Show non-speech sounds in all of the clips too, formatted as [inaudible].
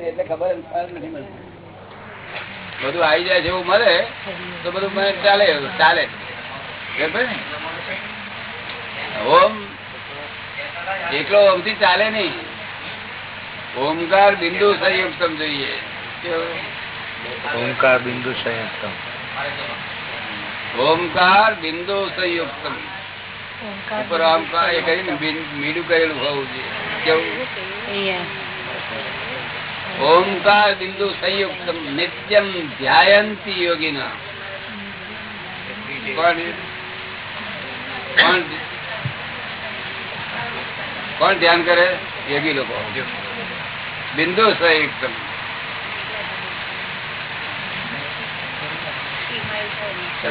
એટલે ખબર નથી મળતી. બધું આવી જાય જેવું મળે તો બધું મને ચાલે ચાલે. ઓમ ને? ઓમથી ચાલે નહીં. ઓમકાર બિંદુ સંયુક્તમ જોઈએ. ઓમકાર બિંદુ સંયુક્તમ. ઓમકાર બિંદુ સંયુક્તમ. ઉપર આમ એ કરીને મીડું કરેલું હોવું જોઈએ. કેવું? ઓમકાર બિંદુ સંયુક્ત નિત્યમ ધ્યાયંતી યોગીના. કોણ ધ્યાન કરે? યોગી લોકો. બિંદુ સંયુક્ત.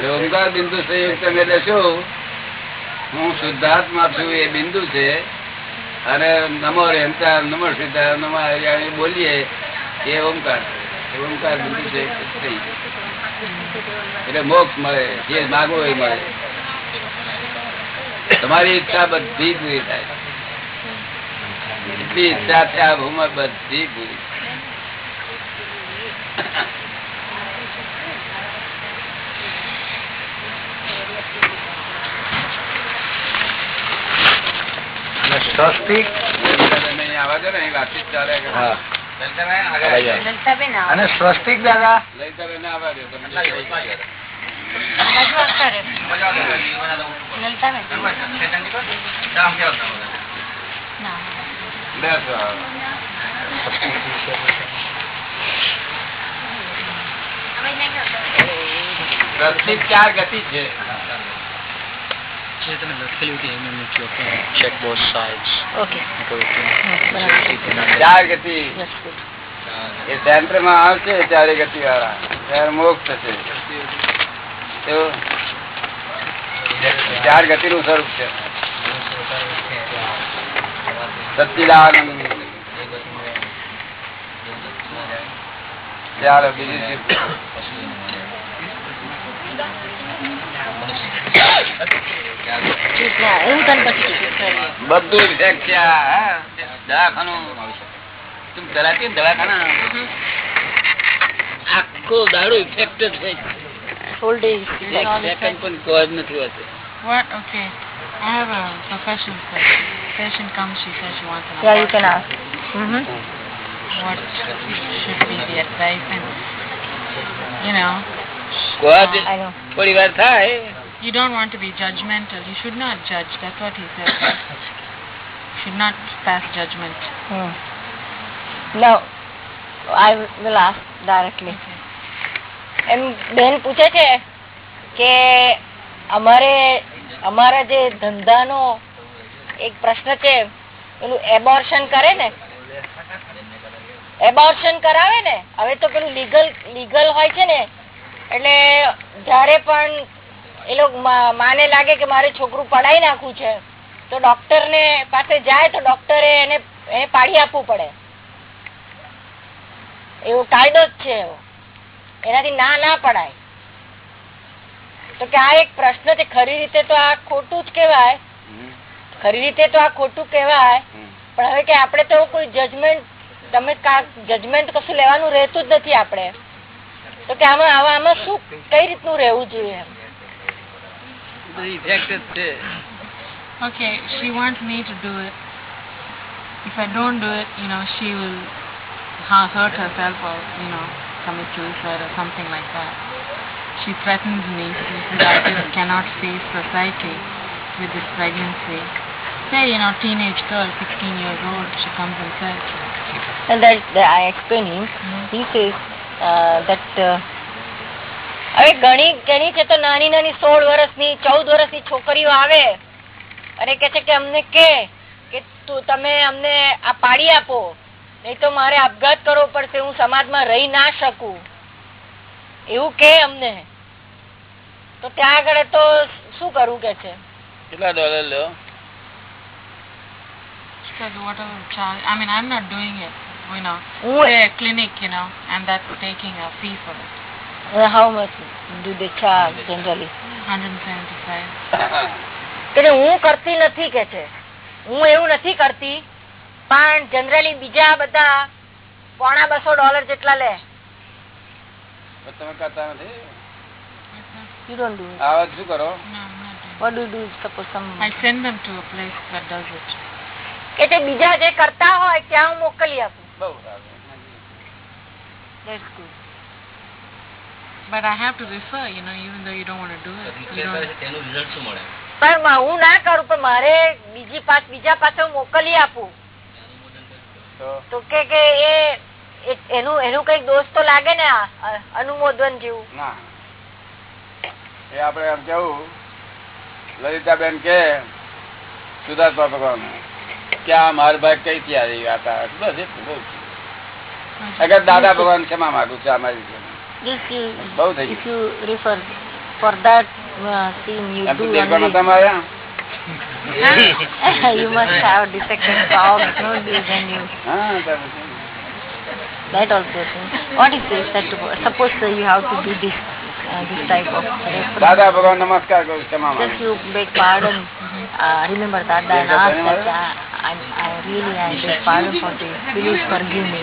ઓમકાર બિંદુ સંયુક્ત એટલે શું? હું શુદ્ધાત્મા છું, એ બિંદુ છે. અને નમો રેમતા નમો સીધા નમો હરિયાણી બોલીએ, એ ઓમકાર ઓમકાર બિંદુ છે. એટલે મોક્ષ મળે, જે માગો એ મળે. તમારી ઈચ્છા બધી પૂરી થાય. જેટલી ઈચ્છા છે આ ભૂમાં બધી પૂરી અને સ્વસ્તિક તમે અહીં આવવા દો ને અહીં વાતચીત ચાલે કરે. હા લલિતાબેન આવી જાય. અને સ્વસ્તિક દાદા. ચાર ગતિ દો ચાર ગતિ. ચાર એ સેન્ટરમાં આવશે ચારે ગતિ વાળા ત્યારે મોક્ષ થશે ચાર ગતિ નું સ્વરૂપ છે. સચ્ચિદાનંદ ચાલો બીજી ચીજ. બધું ઇફેક્ટ છે. દવાખાનું તું ને દવાખાના આખો દાડો ઇફેક્ટ જ હોય એક સેકન્ડ પણ કોઈ જ નથી હોતું What? Okay. I have a professional question. Patient comes, she says she wants an Yeah, you can abortion. ask. Mm-hmm. What should be the advice? And, you know, કોઈ જ I know. થોડી વાર થાય you don't want to be judgmental. You should not judge. That's what he said. should not pass judgment. Hmm. No, I will ask directly. એમ બેન પૂછે છે કે અમારે અમારા જે ધંધાનો એક પ્રશ્ન છે પેલું એબોર્શન કરે ને એબોર્શન કરાવે ને હવે તો પેલું લીગલ લીગલ હોય છે ને એટલે જયારે પણ એ લોકો માને લાગે કે મારે છોકરું પડાઈ નાખવું છે. તો ડોક્ટર ને પાસે જાય તો ડોક્ટરે એને એને પાડી આપવું પડે. એવો કાયદો જ છે એવો. એનાથી ના ના પડાય તો કે આ એક પ્રશ્ન છે ખરી રીતે તો આ ખોટું જ કેવાય ખરી રીતે તો આ ખોટું કેવાય પણ હવે કે આપણે તો કોઈ જજમેન્ટ તમે જજમેન્ટ કશું લેવાનું રહેતું જ નથી આપણે. તો કે આમાં આવા આમાં શું કઈ રીતનું રહેવું જોઈએ એમ? rejected this. Okay, she wants me to do it. If I don't do it, you know, she will hurt herself or, you know, commit suicide or something like that. She threatens me. She says, I just cannot face society with this pregnancy. Say, you know, teenage girl, 16 years old, she comes and says. And that, that I explain him. Mm -hmm. He says uh, that... Uh, હવે ઘણી ઘણી છે તો નાની નાની સોળ વર્ષની ચૌદ વર્ષની છોકરીઓ આવે અને કે છે કે અમને કે કે તમે અમને આ પાડી આપો નહીં તો મારે આપઘાત કરવો પડશે હું સમાજમાં રહી ના શકું એવું કે અમને તો ત્યાં આગળ તો શું કરવું કે છે કેટલા ડોલર લો. I mean, I'm not doing it, you know. હું Say a clinic, you know, and that's taking a fee for it. How much do they charge generally? 175. કે હું કરતી નથી કે છે હું એવું નથી કરતી પણ જનરલી બીજા બધા પોણા બસો ડોલર જેટલા લે તમે કરતા નથી યુ ડોન્ટ ડુ આવા શું કરો No, I'm not doing what do do suppose some I send them to a place that does it. કે તે બીજા જે કરતા હોય ત્યાં હું મોકલી આપું બહુ સારું That's good. But I have to refer, you know, even though you don't want to do it. તેનું રિઝલ્ટ શું મળે પણ મ- હું ના કરું પણ મારે બીજી પાસ બીજા પાસે મોકલી આપું. તો? કે કે એ એનું એનું કંઈક દોષ તો લાગે ને આ, અનુમોદન જેવું. ના. એ આપડે એમ કેવું લલિતાબેન કે સુધાર્થા ભગવાન કે આ માર ભાઈ કઈ ત્યાં આવી હતા બસ એટલું બહુ અગર દાદા ભગવાન ક્ષમા માગું છું અમારી this you, if you. refer for that uh, you do only. [laughs] you must have defective cogs no then you that also thing. what is this that suppose uh, you have to do this uh, this type of just you beg pardon. Uh, remember that I, uh, I really I beg pardon for this. Please forgive me.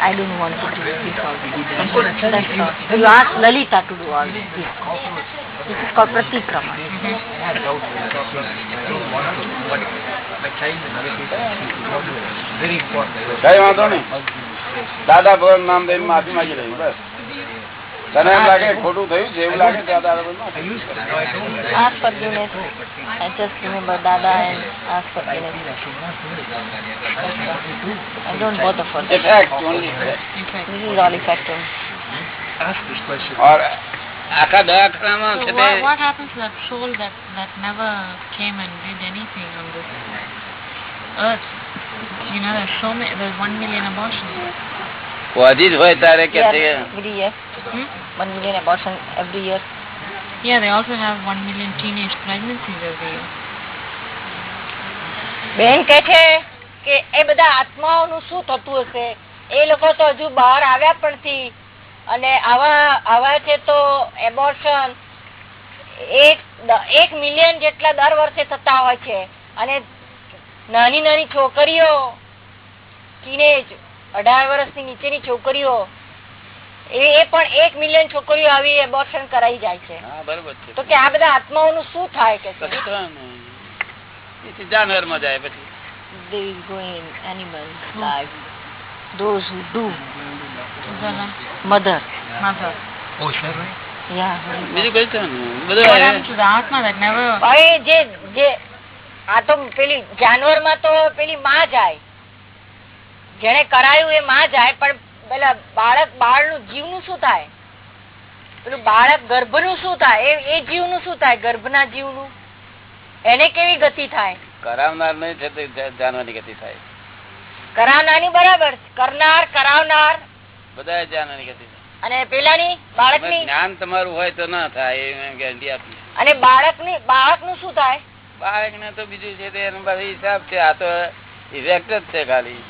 I don't want to do this also. That's. You ask Lalita to do all this. This is called pratikrama. દાદા ભગવાન નામ દઈને માફી માંગી લઈ બસ તને એમ લાગે ખોટું થયું છે એવું લાગે છે દાદા ભગવાન માફી. Ask forgiveness. I just remember Dada and ask forgiveness. I don't bother for this. Effect, only effect. This is all effective. और આખા દવાખાનામાં so છે what, તે what happens to that soul that, that never came and did anything on this earth? You know, there's so many, there's one million abortions. Ponzi જ હોય તારે કે Hmm? One million abortion every year. Yeah, they also have one million teenage pregnancies every year. બેન કે છે કે એ બધા આત્માઓનું શું થતું હશે એ લોકો તો હજુ બહાર આવ્યા પણ નથી અને આવા આવા છે તો એબોર્શન એક એક મિલિયન જેટલા દર વર્ષે થતા હોય છે અને નાની નાની છોકરીઓ ટીનેજ અઢાર વર્ષની નીચેની છોકરીઓ એ પણ એક મિલિયન છોકરીઓ આવી એબોર્શન કરાઈ જાય છે. હા બરોબર છે. તો કે આ બધા આત્માઓનું શું થાય કે. એથી જાનવરમાં જાય પછી. Those who do. Mother. Mother. જે જે આ તો પેલી જાનવરમાં તો પેલી માં જાય. જેને કરાયું એ માં જાય પણ પેલા બાળક બાળનું જીવનું શું થાય? પેલું બાળક ગર્ભનું શું થાય? એ જીવનું શું થાય? ગર્ભના જીવનું એને કેવી ગતિ થાય? કરાવનાર નહીં છે તો ગતિ થાય. કરાવનારની બરાબર. કરનાર કરાવનાર. બધા જાનવાની ગતિ થાય. અને પેલાની બાળકની? જ્ઞાન તમારું હોય તો ના થાય એ ગેરંટી આપી. અને બાળકની બાળકનું શું થાય? બાળક ને તો બીજું છે તે એનો હિસાબ છે આ તો ઇફેક્ટ જ છે ખાલી.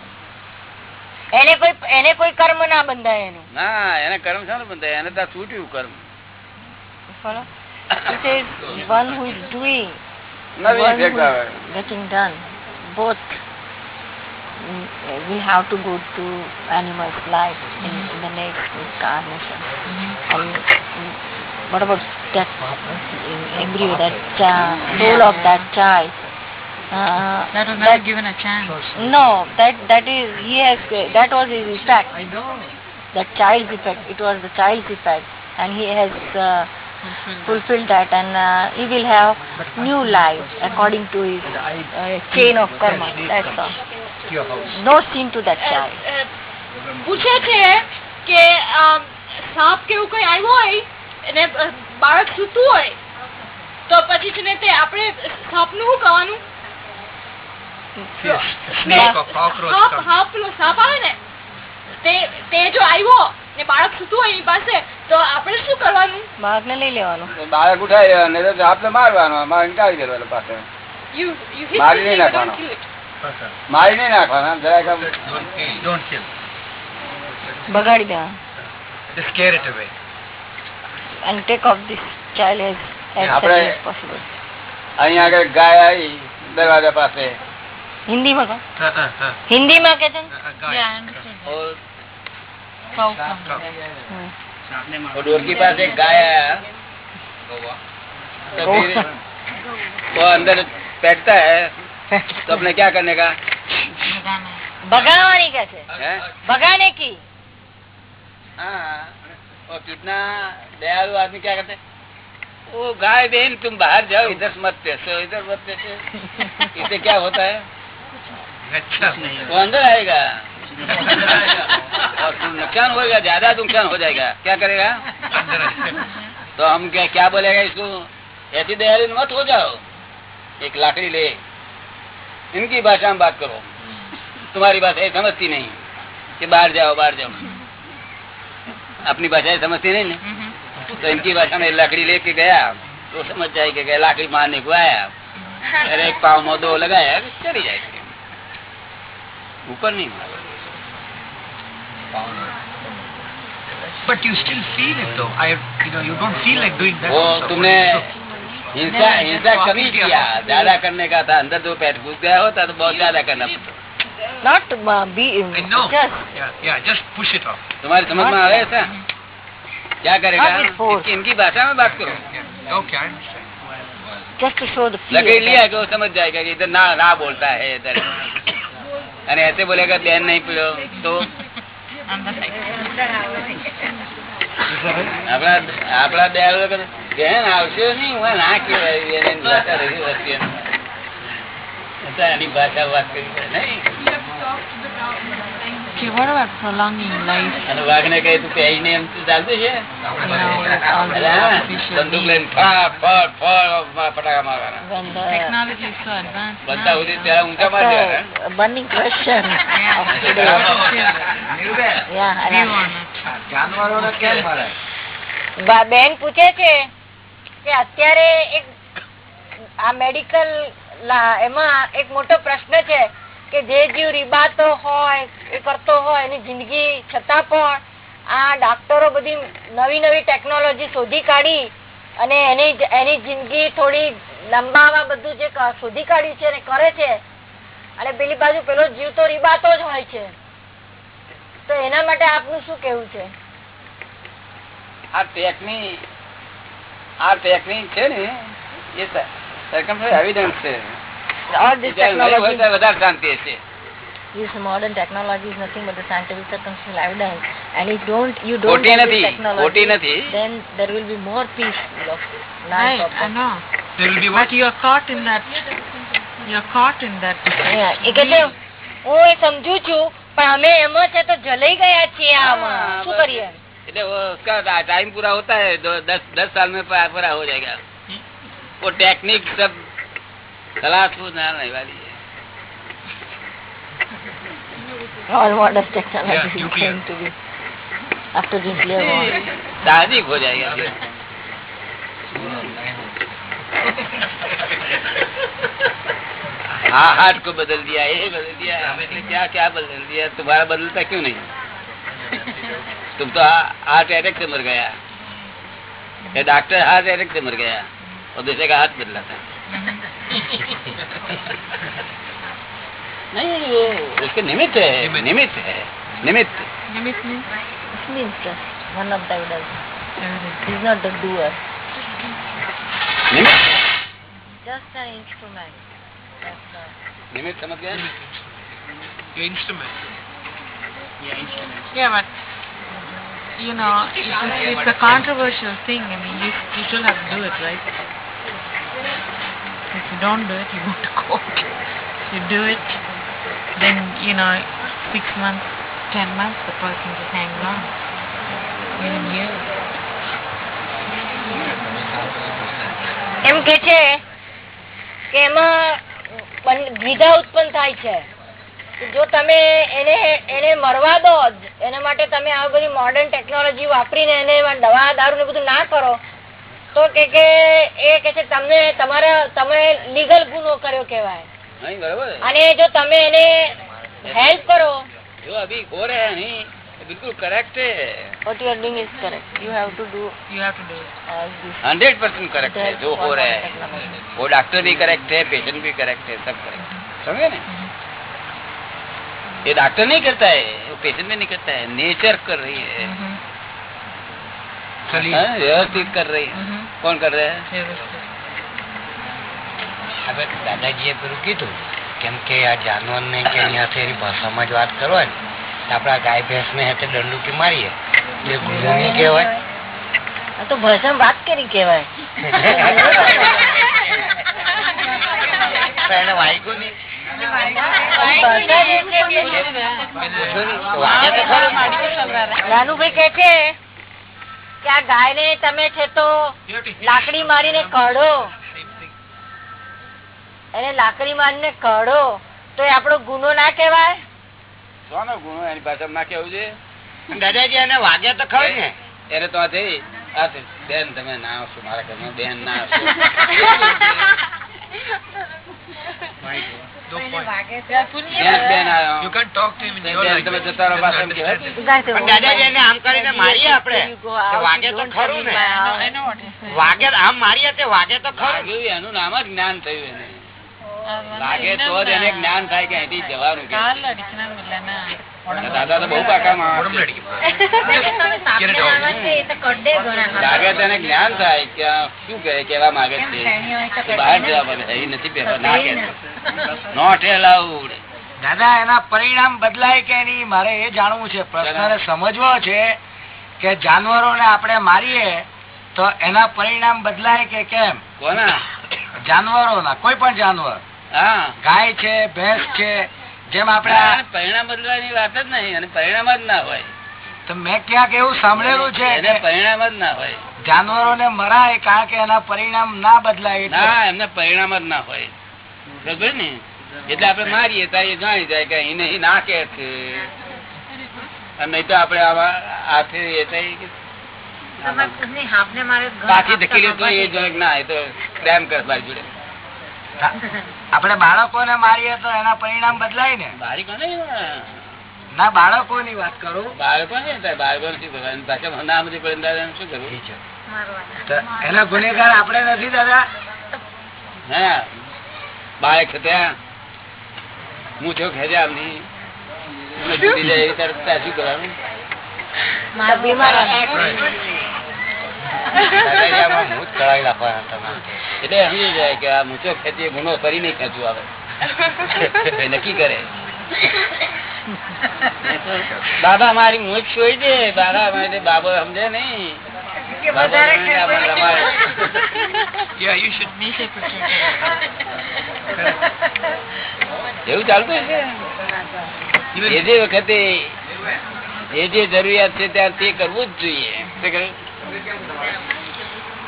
એને કોઈ એને કોઈ કર્મ ના બંધાય એનું ના એને કર્મ છે બંધાય એને તો છૂટ્યું કર્મ Follow? It is one who is doing, one who is getting done. Both mm, have to go to animal's life in, in the next incarnation. And mm, what about that uh, embryo, that child, soul of that child? Uh, That was never given a chance. no, that that is he has that was his effect. That child's effect. It was the child's effect, and he has uh, Fulfilled. fulfilled that, and uh, he will have new life according to his uh, chain of karma. That's all. No sin to that child. પૂછે છે કે આમ, સાપ કે એવું કઈ આવ્યો હોય અને અ, બાળક સૂતું હોય તો પછી છે ને તે આપણે સાપનું શું કરવાનું બાળક ઉઠાઈ અને આપણે મારવાનો મારીને દેવાનો પાસે You, you hit મારી નહીં thing, but don't નાખવાનો. મારી નહીં નાખવાના જરાક બગાડી દેવાનું. Just scare it away. and take off this child as as as possible. અહીંયા આગળ ગાય આવી દરવાજા પાસે. હિન્દીમાં કહો Uh-uh, uh. હિન્દીમાં કે છે ને? Yeah, I understood. और Cow comes there. वो डोर के पास एक गाय आया तो फिर वो अंदर बैठता है [laughs] तो अपने क्या करने का Madonna. ભગાવાની કે છે है ભગાને કી हाँ और कितना दयालु आदमी क्या करते हैं? वो गाय बहन तुम बाहर जाओ इधर मत पैसो इधर मत पैसो इससे [laughs] क्या होता है अच्छा। वो अंदर आएगा। [laughs] और तुम नुकसान होगा ज़्यादा नुकसान हो जाएगा। क्या करेगा? तो हम क्या क्या बोलेगा इसको? ऐसी दयालु मत हो जाओ। एक लाकड़ी ले। इनकी भाषा में बात करो। तुम्हारी भाषा ये समझती नहीं कि बाहर जाओ बाहर जाओ। अपनी भाषा ये समझती नहीं ना? तो इनकी भाषा में लकड़ी लेके गया तो समझ जाएगा कि लाकड़ी मारने को आया। अरे एक पाव में दो लगाया चली जाएगी। ऊपर नहीं मारा But you still feel it though. I, you know, you don't feel like doing that. वो also. तुमने हिंसा नहीं, हिंसा कमी किया ज्यादा करने का था अंदर जो पेट घुस गया होता तो बहुत ज्यादा करना पड़ता not be I know. Just Yeah, yeah, just push it off. तुम्हारी समझ में आवे ऐसा क्या करेगा Not with force. इसकी इनकी भाषा में बात करो Yeah. Okay, I understand. Just to show the लकड़ी लिया कि वो समझ जाएगा कि इधर ना ना बोलता है इधर અને એસે બોલે બેન નહીં પીડ્યો તો? આપડા આપડા બે બેન આવશે નહીં, હું ના કેવાય એની ભાષા વાત કરી નહીં? Okay, what about prolonging life? અને વાઘને કહે તું પહેરીને એમ તું ચાલતું છે You બંદૂક. લઈને ફાટ ફાટ ફાટ ફટાકા મારવાના Technology is so advanced બધા. સુધી ત્યાં ઊંચા મારી દેવાના. Burning question view on it? બેન પૂછે છે કે અત્યારે એક આ મેડિકલ એમાં એક મોટો પ્રશ્ન છે કે જે જીવ રીબાતો હોય, એ કરતો હોય, એની જિંદગી છતાં પણ આ ડાક્ટરો બધી નવી નવી ટેકનોલોજી શોધી કાઢી અને એની એની જિંદગી થોડી લંબાવા બધું જે શોધી કાઢ્યું છે અને કરે છે. અને પેલી બાજુ પેલો જીવ તો રીબાતો જ હોય છે. તો એના માટે આપનું શું કેવું છે? આ ટેકની આ ટેકનિક છે ને, એ એવિડન્સ છે. all this જ્યારે નહીં હોય technology ત્યારે વધારે શાંતિ હશે this modern technology is nothing but the scientific circumstantial evidence and if don't you don't ખોટી have this નથી technology ખોટી નથી then there will be more peace of Right, non-purpose. I know. There will be But what? you're caught in that. You're caught in that. Yeah, એ કે છે, હું એ સમજુ છું પણ અમે એમાં છે તો જલાઈ ગયા છીએ આમાં हाँ, શું बस। કરીએ એટલે वो उसका टाइम पूरा होता है दो, दस दस साल में पूरा पूरा हो जाएगा वो टेक्निक सब खलास हो जाने वाली। है all technology Yeah, is to be after nuclear war. साहजिक हो जाएगा हाँ हार्ट को बदल दिया ये बदल दिया आपने क्या क्या बदल दिया? तुम्हारा बदलता क्यों नहीं? तुम तो हार्ट अटैक से मर गया। डॉक्टर हार्ट अटैक से मर गया और दूसरे का हाथ बदला था। [laughs] नहीं वो उसके निमित्त है निमित्त। निमित्त है निमित्त Limit means this means just one of the evidence evidence. he is not the doer निमित्त just an instrument That's the- निमित्त समझ गया Your instrument. Yeah, but you know, it's, it's, it's a controversial thing. I mean, you, you still have to do it, right? If you don't do it, you go to court. If you do it, then you know, six months, ten months, the person just hangs on. Even years. એમ કે છે કે એમાં દ્વિધા ઉત્પન્ન થાય છે જો તમે એને એને મરવા દો એના માટે તમે આ બધી મોડર્ન ટેકનોલોજી વાપરીને એને દવા દારૂ ને બધું ના કરો તો કે કે એ કે છે તમને તમારા તમે લીગલ ગુનો કર્યો કહેવાય नहीं बराबर है અને જો તમે એને હેલ્પ કરો जो अभी हो रहे हैं नहीं ये बिल्कुल करेक्ट है what you are doing is correct you have to do You have to do it. all this hundred percent correct है That's जो हो for रहा है technology. वो डॉक्टर भी करेक्ट है पेशेंट भी करेक्ट है सब करेक्ट समझे ना ये डॉक्टर नहीं करता है वो पेशेंट में नहीं करता है नेचर कर रही है Mhm. ચલી हाँ, व्यवस्थित कर रही है Mhm. कौन कर रहे हैं Seriously. હવે દાદાજીએ પેલું કીધું કેમ કે આ જાનવર ને કે એની હાથે એની ભાષામાં જ વાત કરવાની તો આપડા ગાય ભેંસ ને હાથે દંડુકી મારીએ તો એ ગુનો નહીં કહેવાય આ તો ભાષામાં વાત કરી કેવાય તો એને વાગ્યું નહીં ભાષા જે છે તે વાગે તો ખરું ને. નાનુભાઈ કે છે કે આ ગાય ને તમે છે તો લાકડી મારીને કાઢો. એને લાકડી મારીને કાઢો. તો એ આપણો ગુનો ના કેવાય સોનો ગુનો? એની ના કેવું છે દાદાજી એને વાગે તો ખરું ને? એને તો આ જઈ આ તે બેન તમે ના આવશો મારા ઘરમાં. બેન ના આવશો. [laughs] એનું નામ જ જ્ઞાન થયું એને. લાગે તો જ એને જ્ઞાન થાય કે અહીંથી જવાનું કે દાદા તો બહુ પાકા લાગે [laughs] [laughs] તેને જ્ઞાન થાય કે શું કહે કેવા માંગે છે. બહાર જવા માટે નથી પહેરવા ના. Not allowed. દાદા એના પરિણામ બદલાય કે નહીં મારે એ જાણવું છે. પ્રશ્ન સમજવો છે કે જાનવરોને આપણે મારીએ તો એના પરિણામ બદલાય કે કેમ? કોના? જાનવરોના કોઈ પણ જાનવર. ગાય છે ભેંસ છે જેમ આપણે પરિણામ બદલવાની વાત જ નહીં અને પરિણામ જ ના હોય. તો મેં ક્યાંક એવું સાંભળેલું છે એને પરિણામ જ ના હોય. જાનવરોને મરાય કારણ કે એના પરિણામ ના બદલાય. ના એમને પરિણામ જ ના હોય. બરોબર ને? એટલે આપડે મારીએ ત્યારે જાણી જાય કે અહીં નહીં ના કે છે. નહીં તો આપડે આવા હાથે એ એ જોડે ના એ તો ડેમ કર મારી જોડે આપણે બાળકોને મારીએ તો એના પરિણામ બદલાય ને? બાળકો ના બાળકોની વાત કરું. બાળકો ને થાય બાળકો શું કરવાનું ના બધી શું કરવું એના ગુનેગાર આપણે નથી દાદા? હા. બાળક ત્યાં. હું છો ખેંચ્યા આમની મને છૂટી જાય તરત શું કરવાનું? એટલે સમજી જાય કે આ મૂછો ખેંચી ગુનો ફરી નહીં ખેંચવું આવે એ નક્કી કરે. બાબા મારી મૂછ છોડી દે. બાબા બાબો સમજે નહીં. કે વધારે યા યુ શુડ મીટ એ એવું ચાલતું છે જે જે વખતે જે જરૂરિયાત છે ત્યાં તે કરવું જ જોઈએ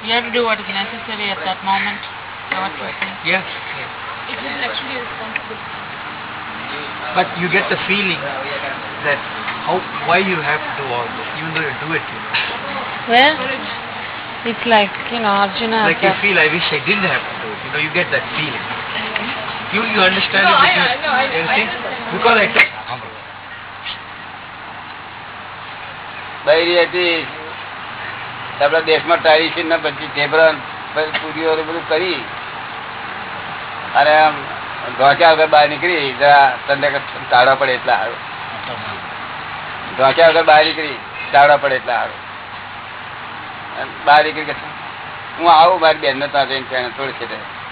You have to do what is necessary at that moment. Yes. It is actually. But you get the feeling that how why you have to do all this, even though you do it. You know. Well, it's like, you know, Arjuna Like you feel, I wish I didn't have to do it. You know, you get that feeling. You you understand No, it? I- because- I- no, I- you I see? understand. Because I took બૈરી હતી આપણા દેશમાં ટારીસી ને પછી ટેબરન પછી પૂરીઓ બધું કરી અને આમ ઢોંચ્યા વગર બહાર નીકળી જરા તને ટાળવા પડે એટલા સારું ઢોંચ્યા વગર બહાર નીકળી ટાળવા પડે એટલા સારું બહાર નીકળી કે હું આવું, મારી બેન ને ત્યાં થોડી છે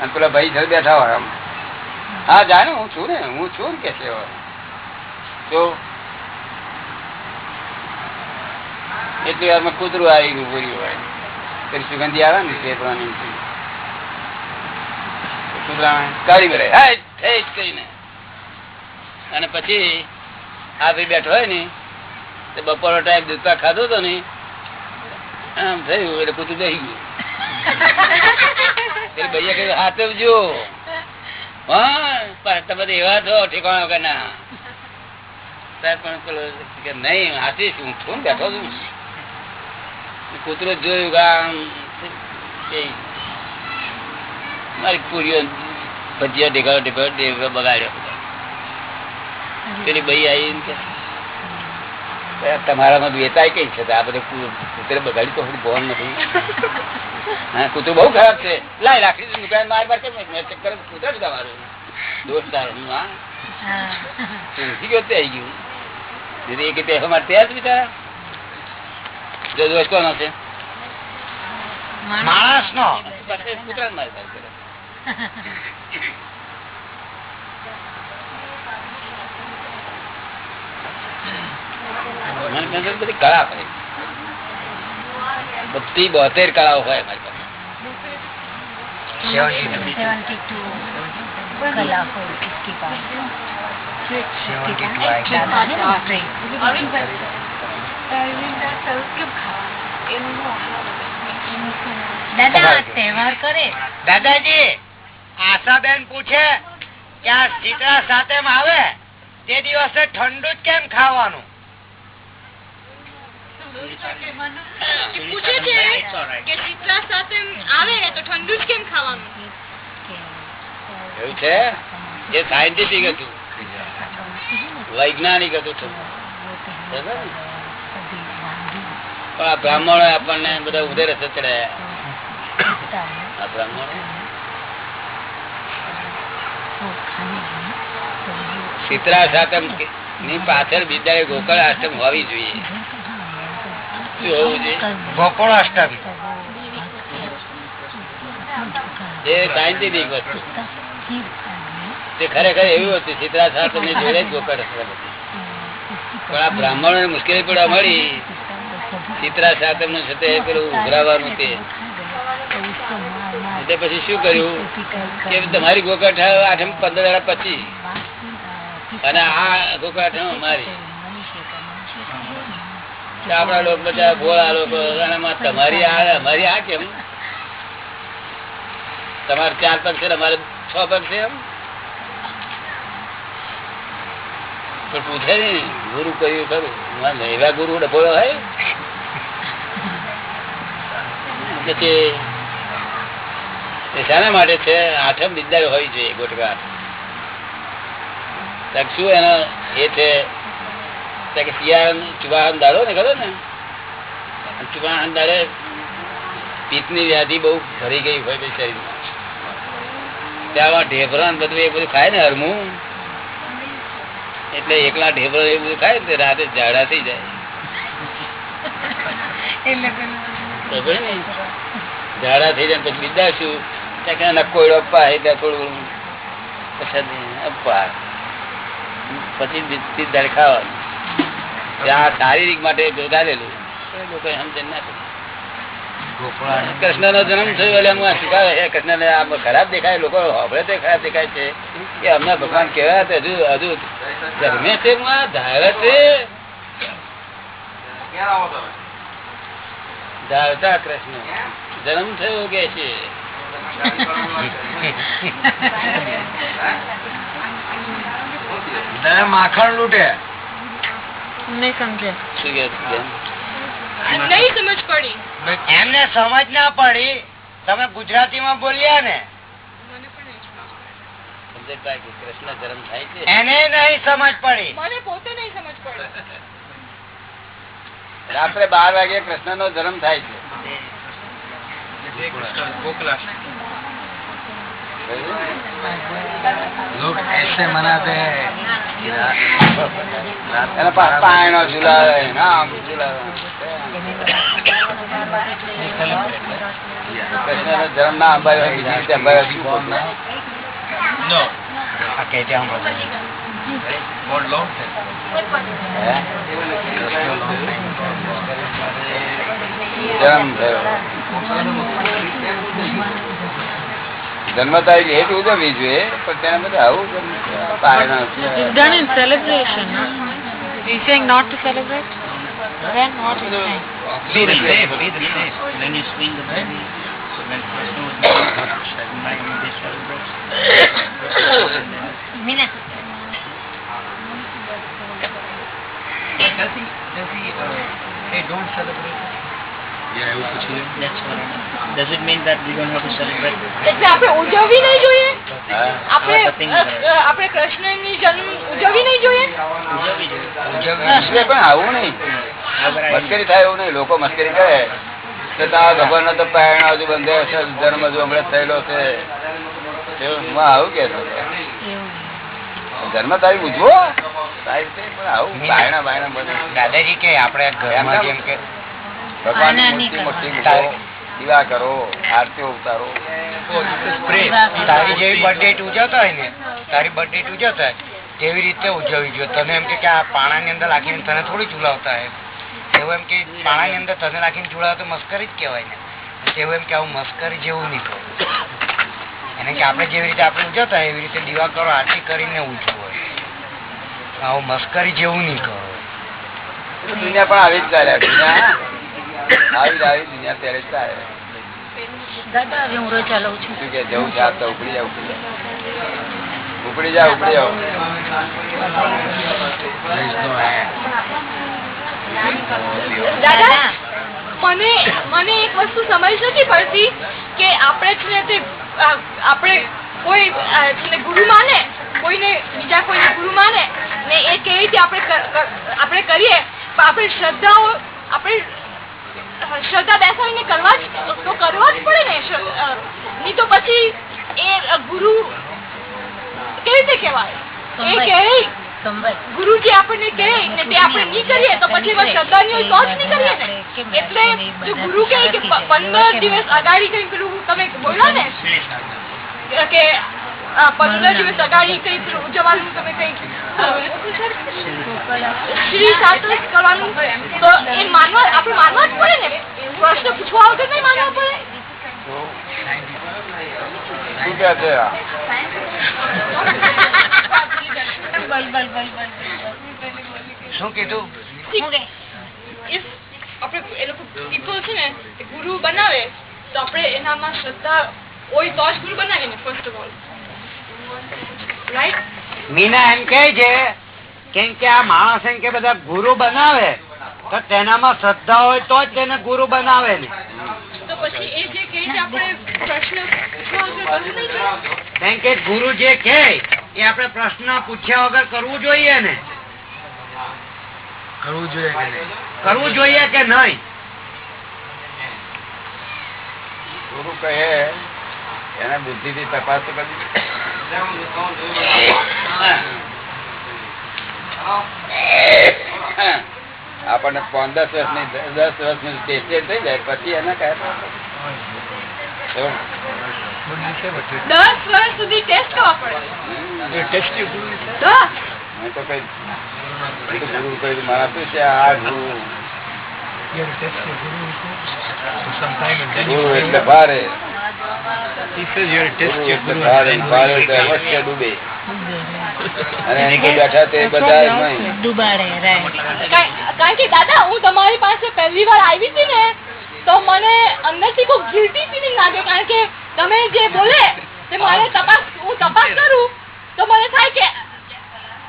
અને પેલા ભાઈ જલ બેઠા હોય આમ. હા જાણે હું છું ને, હું છું ને કે છે. જો. એટલી વારમાં કૂતરું આવી ગયું બોલ્યું હોય. પછી સુગંધી આવે ને તે કૂતરા કાઢી હેટ કહીને. અને પછી આ ભાઈ બેઠો હોય ને, તે બપોરનો ટાઈમ દૂધપા ખાધો હતો ને આમ થયું એટલે પૂછું બેસી ગયું. કહ્યું હાથે હા તમે એવા છો ઠેકાણા વગર ના પણ પેલો કે નહીં હાથી હું છું ને બેઠો છું. કૂતરો જોયું કે આમ મારી પૂરીઓ ભજીયા ઢેકાળો ઢેકાળો બગાડ્યો. પેલી ભાઈ આવી કે "આ તમારામાં વેચાય કઈ છે આ બધું કૂતરે બગાડી તો બોન નથી. હા કૂતરું બહુ ખરાબ છે. લાય રાખી દુકાન માર માર કે મેં ચક્કર કૂતર જ તમારું દોસ્ત તારો હું. શીખી ગયો આવી ગયું? દીદી એક તે અમારે ત્યાં છે બિચારા? જો દોષ કોનો છે? માણસ નો કૂતરાને મારી [laughs] મનોરંજન બધી કળા પડે. બધી બોતેર કળાઓ હોય મારી પાસે. દાદાજી આશાબેન પૂછે કે આ સીતરા સાથે આવે? તે દિવસે ઠંડુ જ કેમ ખાવાનું? પૂછે છે કે શીતળા સાથે આવે તો ઠંડુ જ કેમ ખાવાનું? એવું છે? જે સાયન્ટિફિક હતું. વૈજ્ઞાનિક હતું. પણ આ બ્રાહ્મણો આપણને બધા ઉધેર ચડાયા આ બ્રાહ્મણો? શીતળા સાતમની પાછળ બીજા ગોકળ આશ્રમ હોવું જોઈએ. એવું હતું ની બ્રાહ્મણો ને મુશ્કેલી પડવા મળી શીતળા સાતમનું છે પેલું ઉઘરાવાનું તે. પછી શું કર્યું? કે તમારી ગોકળ આઠમ પંદર પચીસ. અને આ ગોકળ અમારી. તો આપણા લોકો બધા ભોળા લોકો તમારી આ અમારી આ કેમ? તમારે ચાર પગ છે અમારે છ પગ છે એમ? પૂછે ને ગુરુ કર્યું ખરું. એવા ગુરુ ડફોળો હોય? પછી શાના માટે છે? આઠમ વિદ્યા હોય છે ગોટકા. શું એનો એ છે? કે દાડો ને ખરો ને ચુવાહન દાડે પિત્તની વ્યાધિ બહુ ભરી ગઈ હોય બે શરીરમાં ત્યાં ઢેબરા ને બધું એ બધું ખાય ને હરમું એટલે એકલા ઢેબરો એ બધું ખાય ને રાતે ઝાડા થઈ જાય? ઝાડા થઈ જાય પછી બીજા શું? ત્યાં નકોયડો એ ત્યાં થોડું પછી અપ્પા. પછી ખાવાનું. ત્યાં શારીરિક માટે ગાલેલું લોકો સમજણ ના કૃષ્ણ નો જન્મ થયો એટલે શું કૃષ્ણ ને આમ ખરાબ દેખાય લોકો તે ખરાબ દેખાય છે. કે અમને ભગવાન કેવા હજુ હજુ જન્મે છે ધારે છે. કૃષ્ણ. જન્મ થયો કે છે? માખણ લૂંટે. એમને સમજ ના પડી તમે ગુજરાતી માં બોલ્યા ને. કૃષ્ણ ગરમ થાય છે? એને નહીં સમજ પડી. પોતે નહીં સમજ પડી. રાત્રે બાર વાગે કૃષ્ણ નો ધર્મ થાય છે. લોક એસે મનાતે એના પાયણો ઝુલાવે ને આમ ઝુલાવે નો જન્મ ના અંબાયો હોય, બીજી રીતે અંબાયો શું ખોટું? આ કે ત્યાં બધા. હે? જન્મ થયો જન્મ તારીખ હેઠ ઉજવવી જોઈએ પણ તેના બધા આવું they Does he, does he uh, say don't celebrate? That's what I mean. Does it mean that we don't have to celebrate? એટલે આપણે ઉજવવી નહીં જોઈએ? આપણે આપણે કૃષ્ણની જન્મ ઉજવવી નહીં જોઈએ? એટલે પણ આવું નહીં. મસ્કરી થાય એવું નહીં. લોકો મસ્કરી કરે. તો તારા ભગવાન નો તો પાયણ હજુ બંધ હશે જન્મ હજુ હમણાં થયેલો છે. એવું હું આવું કે જન્મ તારી ઉજવો. તારીખ છે, પણ આવું બાયણા બાયણા બધું. દાદાજી કે આપણે ઘરમાં જેમ કે ભગવાનની મૂર્તિ મોટી મૂકો દીવા કરો આરતી ઉતારો. તારી જેવી બર્થડે ઉજવતા હોય ને તારી બર્થડે ઉજવતા હોય તેવી રીતે ઉજવવી જોઈએ તને એમ કે કે આ પાણાની અંદર રાખીને તને થોડી ચૂલાવતા હોય. એવું એમ કે પાણાની અંદર તને રાખીને ચૂલાવે તો મસ્કરી જ કહેવાય ને. તેવું એમ કે આવું મસ્કરી જેવું નહીં કરો એને કે આપણે જેવી રીતે આપણે ઉજવતા હોય એવી રીતે દીવા કરો આરતી કરીને ઉજવો. આવું મસ્કરી જેવું નહીં કરો દુનિયા પણ આવી જ ચાલ્યા દુનિયા. આવી આવી દુનિયા ત્યારે મને મને એક વસ્તુ સમજ નથી પડતી કે આપણે છે તે આપણે કોઈ ગુરુ માને કોઈને બીજા કોઈને ગુરુ માને ને એ કેવી રીતે આપણે આપણે કરીએ આપણે શ્રદ્ધાઓ આપણે શ્રદ્ધા બેસાવીને કરવા જ તો કરવા જ પડે ને નહીં તો પછી એ ગુરુ કેવી રીતે કહેવાય? એ કહે ગુરુજી ગુરુ જે આપણને કહે ને તે આપણે નહીં કરીએ તો પછી એમાં શ્રદ્ધા નહીં હોય તો જ નહીં કરીએ ને. એટલે જો ગુરુ કહે કે પંદર દિવસ અગાડી કઈ પેલું તમે બોલો ને કે અ, પંદર દિવસ અગાડી કઈ ઉજવવાનું તમે કઈ શ્રી સાતસ કરવાનું. તો એ માનવા આપણે માનવા જ પડે ને? પ્રશ્ન પૂછવા વગર નહીં માનવા પડે? શું કે છે આ? શું કીધું? if આપણે એ લોકો પીપલ છે ને એ ગુરુ બનાવે તો આપણે એનામાં શ્રદ્ધા હોય તો જ ગુરુ બનાવીએ ને ફર્સ્ટ ઓફ ઓલ મીના એમ કે છે કેમ કે આ માણસ એમ કે બધા ગુરુ બનાવે તો તેનામાં શ્રદ્ધા હોય તો જ તેને ગુરુ બનાવે ને. તો પછી એ જે છે આપણે પ્રશ્ન પૂછવા વગર કરવું નહીં જોઈએ? કેમ કે ગુરુ જે કે એ આપણે પ્રશ્ન પૂછ્યા વગર કરવું જોઈએ ને. કરવું જોઈએ કે નહીં? કરવું જોઈએ કે નહીં? ગુરુ કહે એને બુદ્ધિ થી તપાસ તો કરી આપણને પાંચ દસ વર્ષની દસ વર્ષની ટેસ્ટેડ થઈ જાય પછી એને કહે દસ વર્ષ સુધી ટેસ્ટ કરવા પડે. ટેસ્ટ ગુરુ દસ. મેં તો કઈ ગુરુ કહ્યું મારા શું છે આ ગુરુ? ગુરુ એટલે ભારે. He says you test your guru ભારે and then ભારે you એટલે bring up. અવશ્ય ડૂબે. અને એની બેઠા તે બધા ડુબાડે કારણ કારણ કે દાદા હું તમારી પાસે પહેલી વાર આવી હતી ને તો મને અંદરથી બહુ ગિલ્ટી ફિલિંગ લાગે કારણ કે તમે જે બોલે તે મારે તપાસ હું તપાસ કરું તો મને થાય કે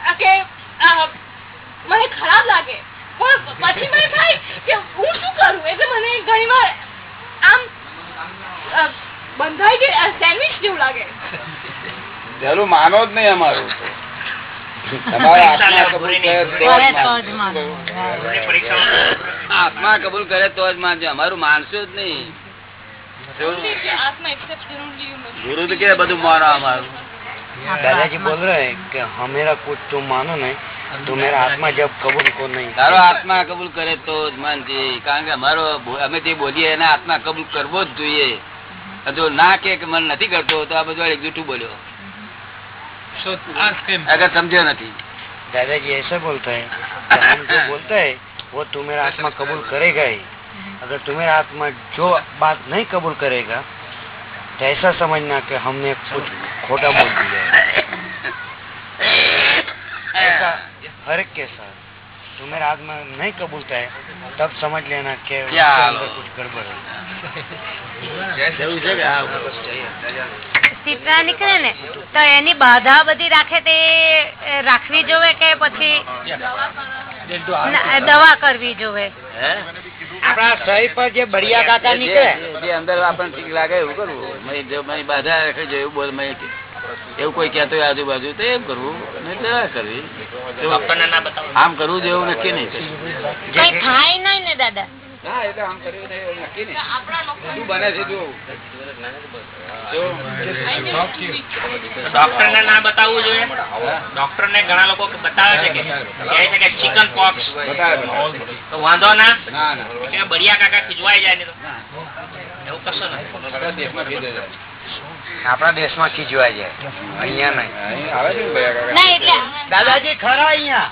આ કે આ, મને ખરાબ લાગે. પણ પછી મને થાય કે હું શું કરું? એટલે મને ઘણી વાર આમ બંધાઈ ગઈ સેન્ડવિચ જેવું લાગે. જરૂર માનો જ નહીં અમારું. આત્મા કબૂલ કરે તો જ માનજો. અમારું માનશું જ નહીં. ગુરુ કે બધું માનો અમારું? દાદાજી બોલ રહે કે હમેરા કુછ તું માનો નહીં તો આત્મા કબૂલ કો નહીં. તારો આત્મા કબૂલ કરે તો જ માનજે. કારણ કે અમારો અમે જે બોલીએ એને આત્મા કબૂલ કરવો જ જોઈએ. જો ના કે કે મન નથી કરતો તો આ બધું એક જૂઠું બોલ્યો So ask him. અગર સમજ્યો નથી दादाजी ऐसा बोलते हैं कि हम जो बोलते हैं वो तुम्हारा आत्मा कबूल करेगा ही अगर तुम्हारा आत्मा जो बात नहीं कबूल करेगा तो ऐसा समझना कि हमने कुछ खोटा बोल दिया है ऐसा हर एक के साथ तुम्हारा आत्मा नहीं कबूलता है तब समझ लेना कि उसके क्या अंदर लो? कुछ गड़बड़ है એવું છે કે આ ચિત્રા નીકળે ને તો એની બાધા બધી રાખે તે એ, રાખવી જોવે કે પછી Then do ask ના, દવા કરવી જોવે હે? આપણા શરીર પર જે બળિયા કાકા જે- નીકળે જે- જે અંદર આપણને ઠીક લાગે એવું કરવું મય જો મય બાધા રાખે છે એવું બોલ મય એવું કોઈ કહેતો હોય આજુબાજુ તો એમ કરવું. અને કરવી. ડોક્ટરને ના બતાવો. આમ કરવું જેવું નક્કી નહીં થાય. નહીં ને દાદા. હા એટલે આમ કર્યું નક્કી નહીં. શું બને છે જો જો ડોક્ટર ને ના બતાવવું જોઈએ. ડોક્ટર ને ઘણા લોકો બતાવે છે કે કહે છે કે ચિકન પોક્સ. તો વાંધો ના? ના ના. બળિયા કાકા ખીજવાય જાય ને એવું કશું નથી. આપણા દેશમાં છે. ખીજવાય જાય અહીંયા નહીં. અહીં આવે છે ને ભૈયા કાકા? ના એટલે દાદાજી ખરા અહીંયા.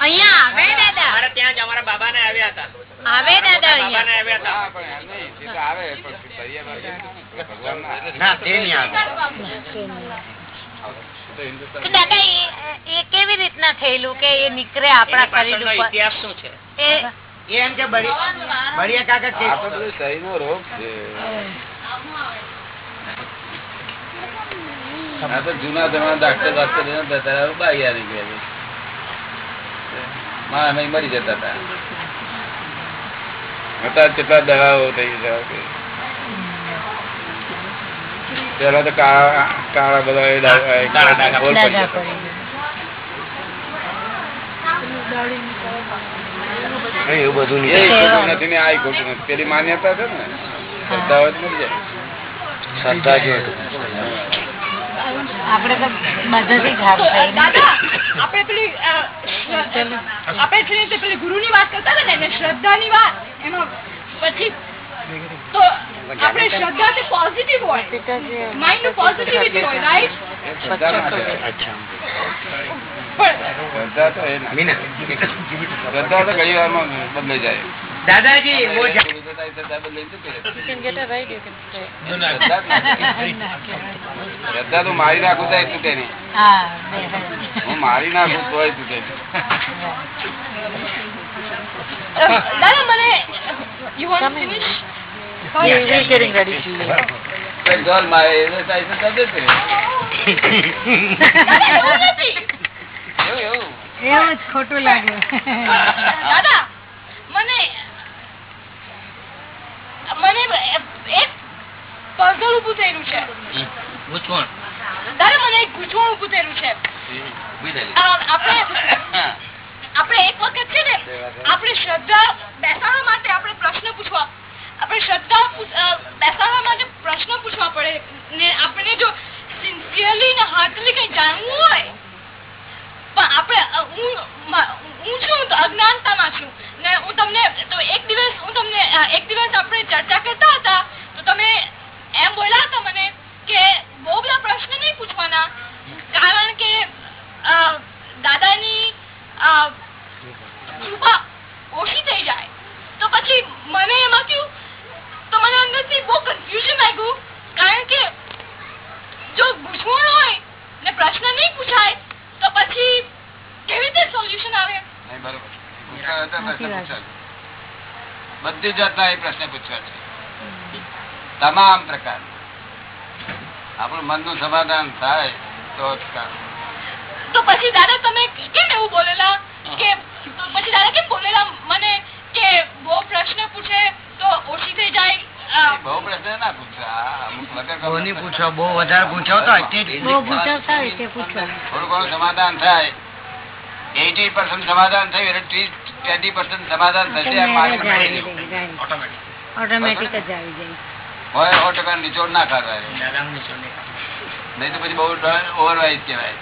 અહીંયા આવે દાદા. ત્યાં જ અમારા બાબા ને આવ્યા હતા. આવે દાદા બાબા ને આવ્યા હતા. ના તે નહીં આવે. એ કેવી રીતના થયેલું કે એ નીકળે આપણા શરીર ઉપર? ઇતિહાસ શું છે? એમ કે બળી- બળિયા કાકા રોગ છે. આ તો જૂના જમાના ડાક્ટર ડાક્ટર નતા ત્યારે બાઈ આવી ગયા માં અમે મરી જતા હતા. હતા કેટલા દવાઓ થઈ છે. પેલા તો કાળા કાળા બધા જતા. એવું બધું નથી ને આ ખોટું નથી. પેલી માન્યતા છે ને? શ્રદ્ધા મળી જાય. શ્રદ્ધા જો આપણે તો બધાથી ઘાટ થઈ દાદા આપણે પેલી આપણે પેલી તે પેલી ગુરુની વાત કરતા હતા ને શ્રદ્ધાની વાત એમાં પછી તો આપણે શ્રદ્ધા તે પોઝિટિવ હોય માઇન્ડનું પોઝિટિવિટી હોય રાઈટ એ શ્રદ્ધા ના કહેવાય. અચ્છા પણ શ્રદ્ધા તો એ ના. શ્રદ્ધા તો ઘણી વારમાં બદલાઈ જાય દાદાજી વો શ્રદ્ધા તો મારી નાખું તો તૂટે નહીં હું મારી નાખું તો તૂટે નહીં. દાદા મને you want finish Yeah, we're getting ready to leave. એવું નથી એવું એવું. એવું જ ખોટું લાગે [laughs] દાદા મને મને એક પઝલ ઉભું થયેલું છે. ગૂંચવણ દાદા મને એક ગૂંચવણ ઉભું થયેલું. છે આપણે આપણે એક વખત છે ને આપણે શ્રદ્ધા બેસાડવા માટે આપણે પ્રશ્ન પૂછવા આપણે શ્રદ્ધા બેસાડવા માટે પ્રશ્ન પૂછવા પડે ને આપણે જો સિન્સિયરલી ને હાર્ટલી કઈ જાણવું હોય પણ આપણે હું છું તો અજ્ઞાનતામાં છું. ને હું તમને, તો એક દિવસ હું તમને એક દિવસ આપણે ચર્ચા કરતા હતા, તો તમે એમ બોલ્યા હતા મને કે બહુ બધા પ્રશ્ન નહીં પૂછવાના. કારણ કે દાદાની કૃપા ઓછી થઈ જાય. તો પછી મને એમાં થયું તો મને અંદરથી બહુ કન્ફ્યુઝન આવ્યું કારણ કે જો ગુસવણ હોય ને પ્રશ્ન નહીં પૂછાય તો પછી કેવી રીતે સોલ્યુશન આવે? નહીં, બરોબર. બધી જાતના એ પ્રશ્ન પૂછવા છે. તમામ પ્રકાર. આપણું મનનું સમાધાન થાય તો જ તો પછી દાદા તમે કેમ એવું બોલેલા? કે પછી દાદા કેમ બોલેલા? મને કે બહુ પ્રશ્ન પૂછે તો ઓછી થઈ જાય. બહુ પ્રશ્ન ના પૂછવા આ અમુક વગર બહુ કામના નહીં પ્રશ્ન. પૂછો? બહુ વધારે પૂછો તો અત્યારે બહુ પૂછવતા હોય તે પૂછો. થોડું ઘણું સમાધાન થાય. એટી પર્સન્ટ સમાધાન થયું એટલે ત્રીસ ટ્વેન્ટી પર્સન્ટ સમાધાન થશે એમ મારી સમજણી. ઓટોમેટિક જ આવી જાય. હોય સો ટકા નિચોડ ના કરવા દાદાનું નીચોડ નહીં. નહીં તો પછી બહુ ઓવરવાઇઝ કહેવાય.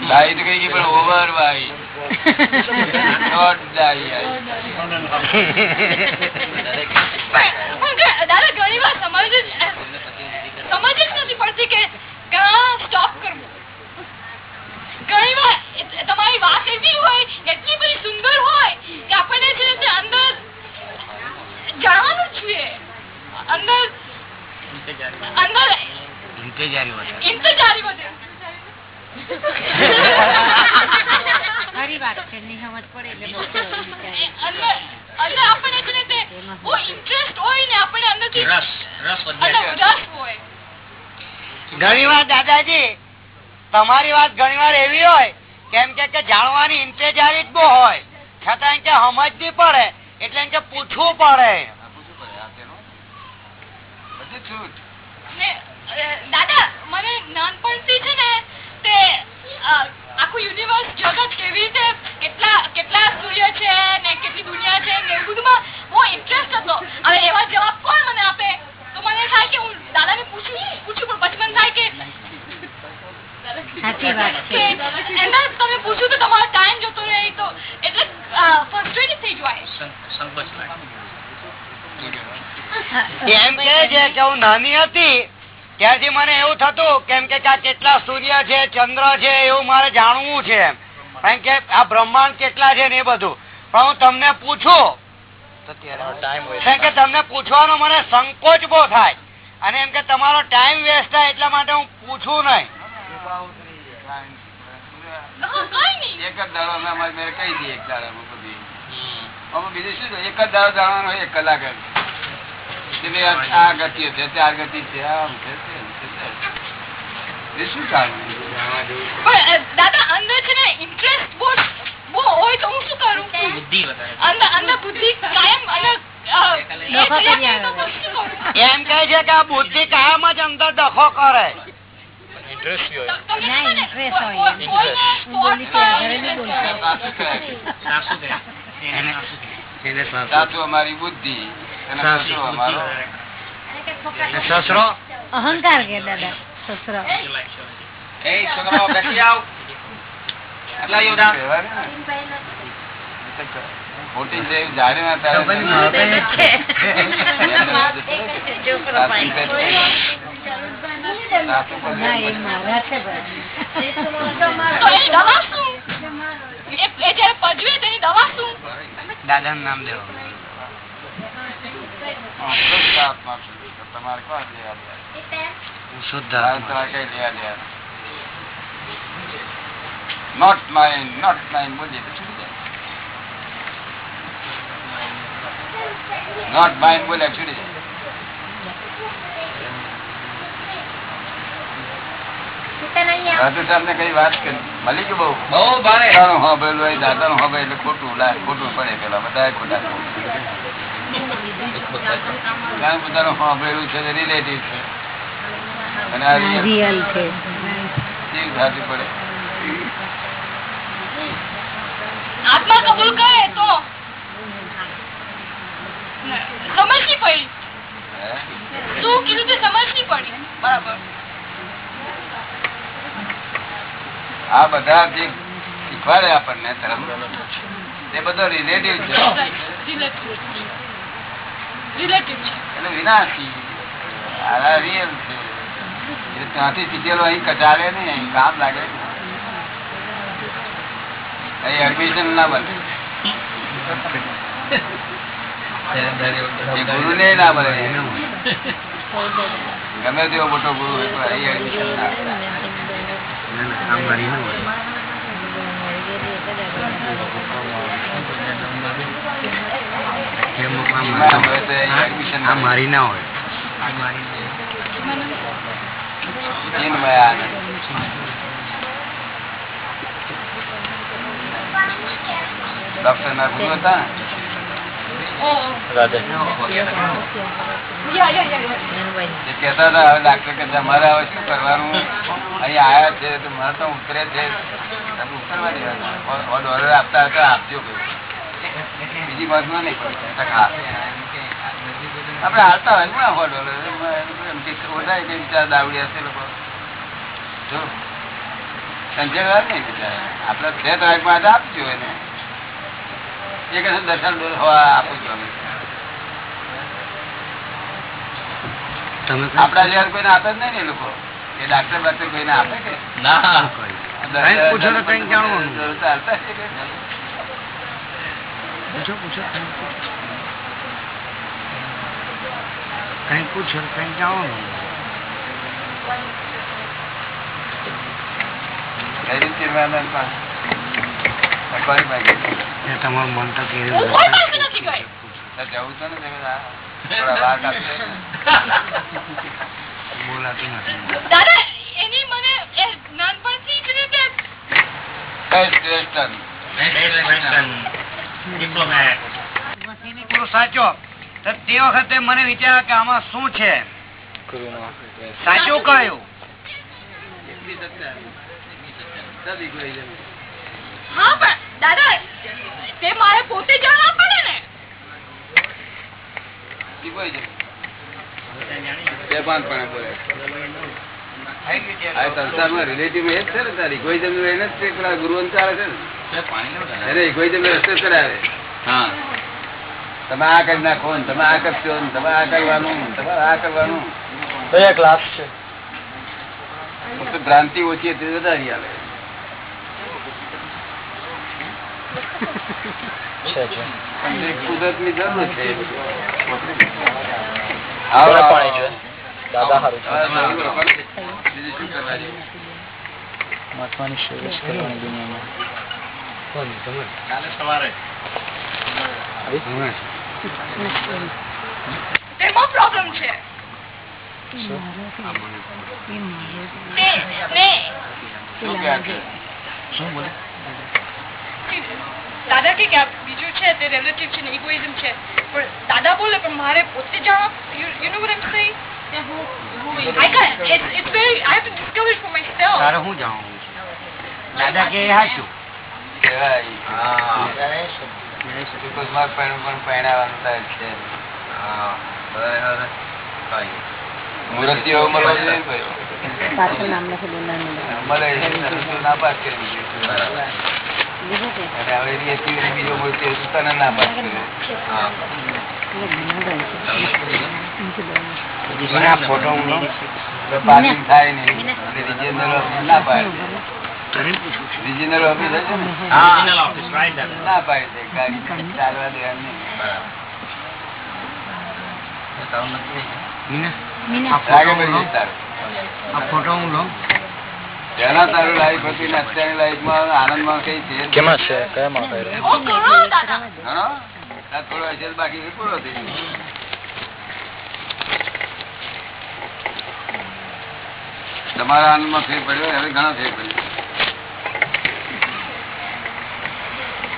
ડાઈ તો કઈ ગઈ પણ [laughs] ઓવરવાઇઝ? નોટ ડાઈ પણ હું કે- ઘણી વાર તમારી વાત એવી હોય એટલી બધી સુંદર હોય કે આપણને છે. તે અંદર જાણવાનું જોઈએ અંદર અંદર ઇંતજારી વધારે ઇંતજારી વધે ખરી વાત છે નહીં સમજ પડે એટલે પૂછો વિચારે. અંદર અંદર આપણને છે ને તે બહુ ઇન્ટરેસ્ટ હોય ને આપણને અંદરથી રસ રસ રસ હોય. ઘણી વાર દાદાજી તમારી વાત ઘણી વાર એવી હોય કેમ કે કે જાણવાની જ બહુ હોય. છતાં એમ કે સમજવી પડે એટલે એમ કે પૂછવું પડે. દાદા મને નાનપણથી છે ને તે અ, આખું યુનિવર્સ જગત કેવી રીતે કે કેટલા કેટલા સૂર્ય છે ને કેટલી દુનિયા છે ને એવું બહુ ઇન્ટરેસ્ટ હતો. હવે એવા જવાબ કોણ મને આપે? તો મને થાય કે હું દાદાને પૂછું પૂછું પણ પછી મને થાય કે સાચી વાત કે એમને તમે પૂછ્યું તો તમારો ટાઈમ જતો રહે તો એટલે ફ્રસ્ટ્રેટેડ થઈ સંકોચ એમ કે છે કે હું નાની હતી ત્યારથી મને એવું થતું કેમ કે આ કેટલા સૂર્ય છે ચંદ્ર છે એવું મારે જાણવું છે. કારણ કે આ બ્રહ્માંડ કેટલા છે ને એ બધું. પણ હું તમને પૂછું. કારણ કે તમને પૂછવાનો મને સંકોચ બહુ થાય. અને એમ કે તમારો ટાઈમ વેસ્ટ થાય એટલા માટે હું પૂછું નહીં. કઈ નહીં એક જ દાડો કહી દઈએ એક દાડામાં બીજું શું એક જ દાડો જાણવાનો એક કલાક આ- ગતિ છે ચાર ગતિ છે આમ છે તેમ છે, તેમ. એ શું જાણવું દાદા અંદર છે ને ઇન્ટરેસ્ટ બહુ બહુ હોય તો હું શું કરું? બુદ્ધિ અંદર અંદર બુદ્ધિ કાયમ અંદર અ, એ ડખો કર્યા કરી કરે તો આવે. પછી શું કરું? એમ કે છે કે આ બુદ્ધિ કાયમ જ અંદર ડખો કરે. એને સાસુ અમારી બુદ્ધિ સસરો અમારો અહંકાર કે દાદા સસરો. એ છોકરાઓ બેસી આવ આટલા યોગદાન ખોટી છે જાણે ના તારે છોકરો પાસે. સાસુ પર ના એ મારા છે ભાઈ. તો એની દવા શું એ એ જયારે પજવે તેની દવા શું દાદા નામ દેવો હા, શુદ્ધ આત્મા છું. તમારે કોણ લેવા દેવા? શુદ્ધ તમારે કઈ લેવા દેવા નોટ માઇન નોટ માઇન બોલીએ છૂટી નોટ માઇન બોલ્યા છૂટી જાય. રાજુ સાહેબ ને કઈ વાત કરી? મળી ગયું બહુ? બહુ ભારે. હોભેલું હોય દાદા નું એટલે ખોટું લાય ખોટું પડે પેલા બધા ખોટા. કારણ પોતાનું સાંભળેલું છે રિલેટિવ છે. અને આ રિયલ છે. કેવી સાચું પડે. આત્મા કબૂલ કરે તો સમજ નહીં પડી તું શું કીધું તે સમજ નહીં પડી. બરાબર. આ બધા જે શીખવાડે આપણને ધર્મ તે બધો રિલેટિવ છે. રિલેટિવ રિલેટિવ છે. એટલે વિનાશી આ રિયલ છે. ત્યાંથી શીખેલો અહીં કચાડે નહીં અહીં કામ લાગે અહીં એડમિશન ના બને ગુરુ ને ના બને ગમે તેવો મોટો ગુરુ હોય અહીં એડમિશન ના બને. મારી ના હોય ડોક્ટર ગુરુ હતા હવે ડાક્ટર કે તમારે હવે શું કરવાનું અહીં આવ્યા છે તો મને તો ઉતરે છે ઉતરવા દેવાના સો આપતા હતા આપજો કહ્યું. બીજી બાજુ નહીં પડે હા હાલતા હોય ને સો ડોલર એમ કે ઓછા કે બિચારા દાવડી હશે લોકો. જો સંજયવાર નહીં બિચારા. આપણે છે તારીખ માટે આપજો એને. એ કહે દર્શન હવા આપું છું અમે. આપડા જેવા કોઈને આપે જ નહીં ને એ લોકો. એ ડાક્ટર બાક્ટર કોઈને આપે કે? ના કંઈક પૂછો તો કંઈક જાણવાનું. જરૂર તો હાલતા હશે કે? પૂછો પૂછો. કઈ પૂછો કઈ પૂછો કઈ રીતે મેં પણ અખબારી માં ગઈ. એ તમારું મન તો હું નથી જવું તો ને. બોલાતું દાદા એની મને નાનપણથી જ રીતે ડિપ્લોમેટ સાચો તે વખતે મને વિચાર કે આમાં શું છે સાચું કહ્યું. હા પણ દાદા તે મારે પોતે જાણવા પડે ને? બોલે સંસારમાં રિલેટિવ એ જ છે ને તારી. ઇગોઇઝમ એને જ પેલા ગુરુઓ ચાલે છે ને. એને ઇગોઇઝમ રસ્તે જ હા. તમે આ કરી નાખો તમે આ કરશો તમે આ કરવાનું તમારે આ કરવાનું. ક્લાસ છે. ફક્ત ભ્રાંતિ ઓછી હતી વધારી આવે. કુદરતની જરૂર છે. આવો, આવો. દાદા હારું છે. હા, બીજું શું કરવા જેવું? મહત્વની સર્વિસ કરવાની દુનિયામાં કાલે સવારે તેમાં પ્રોબ્લેમ છે તે ને શું કહે છે? દાદા કે કે આ બીજું છે તે રિલેટિવ છે ને ઇગોઇઝમ છે પણ દાદા બોલે પણ મારે પોતે જાણવા you know what I am saying દાદા કે હાચું? મૂર્તિઓ મળે ને? મળે. ને નાપાસ કરી બીજો મૂર્તિ તને કરે. એના ફોટો થાય નહીં ના પાડે. Regional office હશે ને? ના પાડે છે. ગાડી ચાલવા દેવાની નહીં. મીના, આ લાગે ફોટો હું પછી લઉં તારું. આ ફોટો હું લઉં પહેલા તારું લાઈફ હતી ને અત્યારની લાઈફમાં આનંદમાં કઈ છે કેમાં છે કયામાં કર્યો Oh, ઘણો દાદા. ઘણો? આ થોડો હશે તો બાકી પૂરો થઈ ગયો તમારા આનંદમાં ફેર પડ્યો હવે ઘણો ફેર પડ્યો.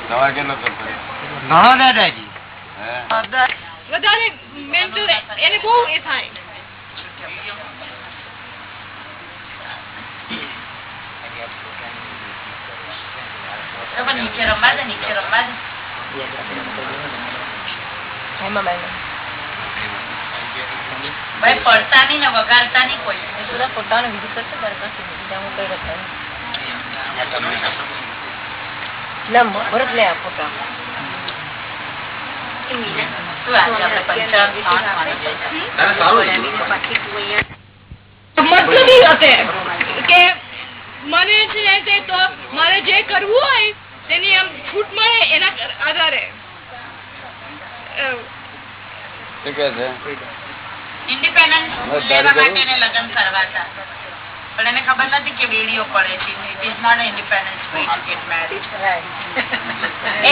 તમારે કેટલો ફેર પડ્યો? ઘણો દાદાજી વધારે મેન્ટલ એને બહુ એ થાય. નીચે રમવા દે નીચે રમવા દે. ભાઈ પડતા નહીં ને વગાડતા નહીં કોઈ બધા વિધિ કરશે પાસે કઈ રખાય લે આ મતલબી હતે કે મને છે ને તે તો મારે જે કરવું હોય તેની આમ છૂટ મળે એના આધારે. શું કે છે? ઇન્ડિપેન્ડન્સ લેવા માટે એને લગ્ન કરવા હતા. પણ એને ખબર નથી કે વેડીઓ પડે છે. It is not independence way to get married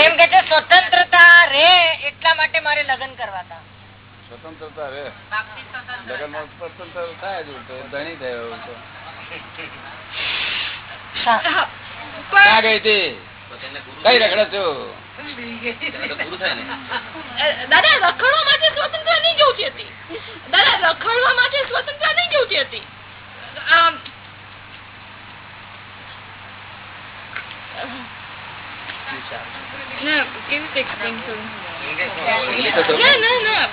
એમ કે છે સ્વતંત્રતા રે એટલા માટે મારે લગ્ન કરવા હતા. સ્વતંત્રતા રે. સ્વતંત્ર લગ્નમાં સ્વતંત્ર થાય જ તો ધણી થયો તો ક્યાં ગઈ હતી? કઈ રખડે છો? દાદા રખડવા માટે સ્વતંત્ર નહીં જોતી હતી દાદા રખડવા માટે સ્વતંત્ર નહીં જોતી હતી આમ, ના કેવી રીતે explain કરું? ના ના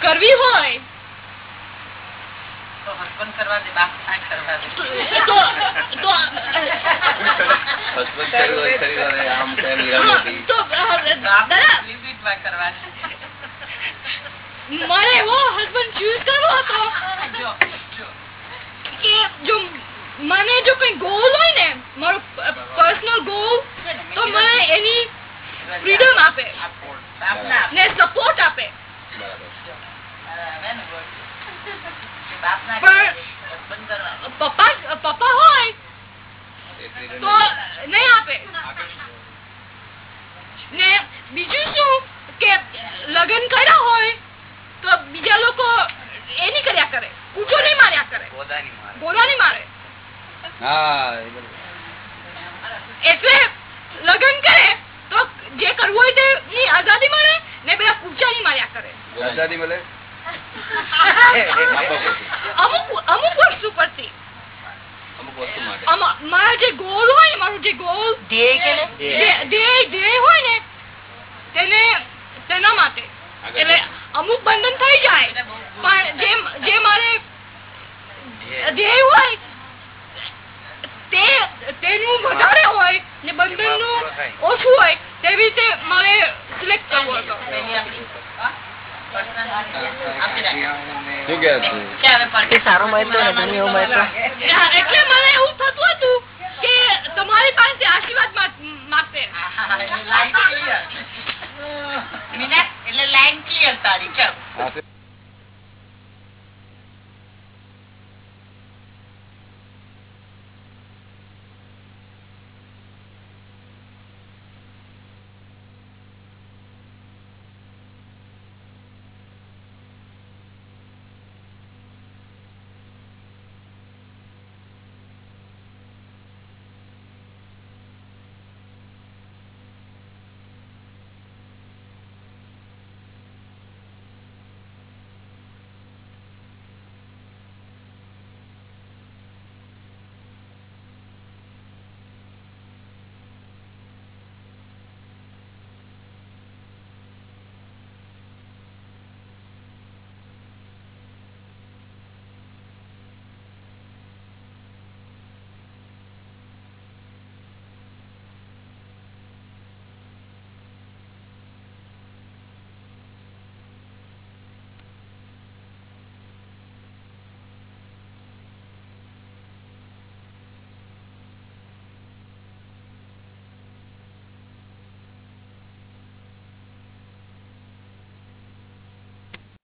કરવી હોય? તો હસબન્ડ વ્યક્તિ સારો મળતો નથી એવું મળતો એટલે મને એવું થતું હતું કે તમારી પાસે આશીર્વાદ માંગશે. એટલે લાઈન ક્લિયર તારી